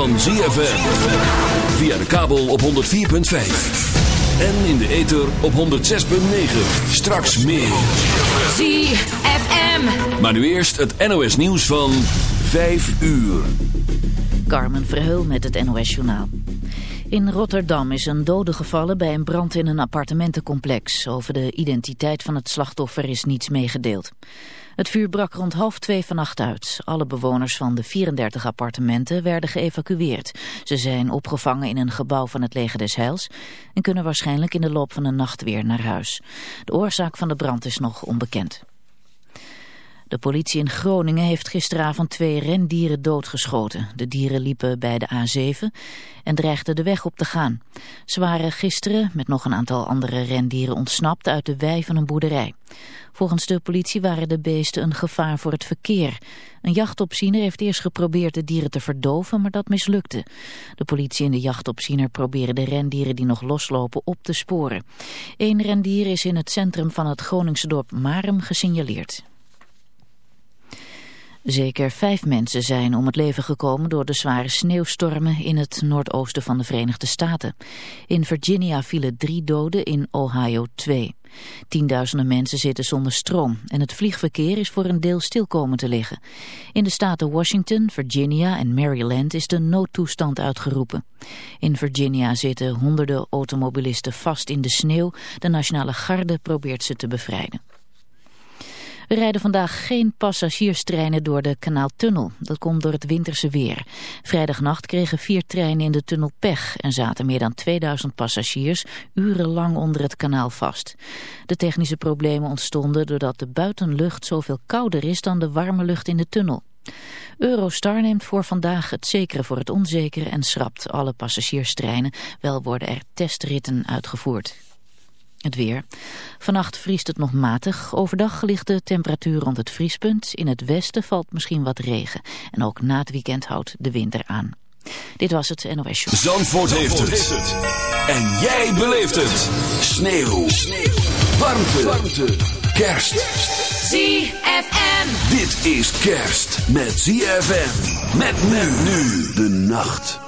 van ZFM. Via de kabel op 104.5. En in de ether op 106.9. Straks meer. ZFM. Maar nu eerst het NOS nieuws van 5 uur. Carmen Verheul met het NOS Journaal. In Rotterdam is een dode gevallen bij een brand in een appartementencomplex. Over de identiteit van het slachtoffer is niets meegedeeld. Het vuur brak rond half twee vannacht uit. Alle bewoners van de 34 appartementen werden geëvacueerd. Ze zijn opgevangen in een gebouw van het Leger des Heils... en kunnen waarschijnlijk in de loop van de nacht weer naar huis. De oorzaak van de brand is nog onbekend. De politie in Groningen heeft gisteravond twee rendieren doodgeschoten. De dieren liepen bij de A7 en dreigden de weg op te gaan. Ze waren gisteren met nog een aantal andere rendieren ontsnapt uit de wei van een boerderij. Volgens de politie waren de beesten een gevaar voor het verkeer. Een jachtopziener heeft eerst geprobeerd de dieren te verdoven, maar dat mislukte. De politie en de jachtopziener proberen de rendieren die nog loslopen op te sporen. Eén rendier is in het centrum van het Groningse dorp Marum gesignaleerd. Zeker vijf mensen zijn om het leven gekomen door de zware sneeuwstormen in het noordoosten van de Verenigde Staten. In Virginia vielen drie doden, in Ohio twee. Tienduizenden mensen zitten zonder stroom en het vliegverkeer is voor een deel stil komen te liggen. In de staten Washington, Virginia en Maryland is de noodtoestand uitgeroepen. In Virginia zitten honderden automobilisten vast in de sneeuw. De Nationale Garde probeert ze te bevrijden. Er rijden vandaag geen passagierstreinen door de kanaaltunnel. Dat komt door het winterse weer. Vrijdagnacht kregen vier treinen in de tunnel pech en zaten meer dan 2000 passagiers urenlang onder het kanaal vast. De technische problemen ontstonden doordat de buitenlucht zoveel kouder is dan de warme lucht in de tunnel. Eurostar neemt voor vandaag het zekere voor het onzekere en schrapt alle passagierstreinen. Wel worden er testritten uitgevoerd. Het weer. Vannacht vriest het nog matig. Overdag ligt de temperatuur rond het vriespunt. In het westen valt misschien wat regen. En ook na het weekend houdt de winter aan. Dit was het NOS Show. Zandvoort, heeft, het. En jij beleeft het. Sneeuw. Sneeuw. Warmte. Warmte. Kerst. ZFM. Dit is kerst met ZFM. Met men nu de nacht.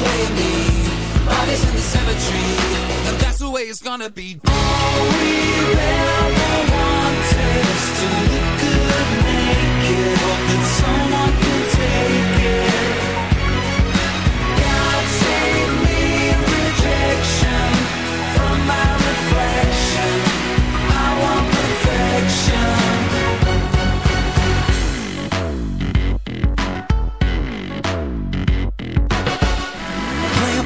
the me. Bodies in the cemetery, and that's the way it's gonna be. All we ever wanted is to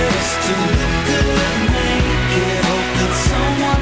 is to look good naked. Hope that someone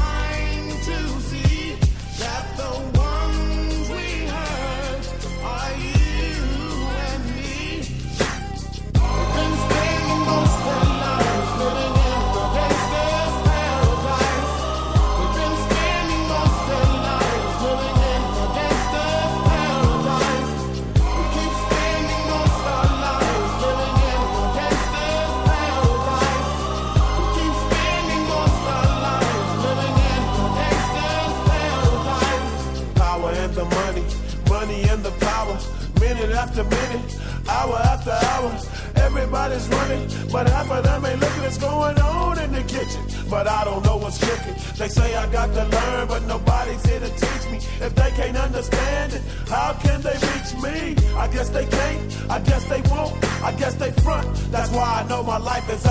life is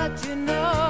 but you know.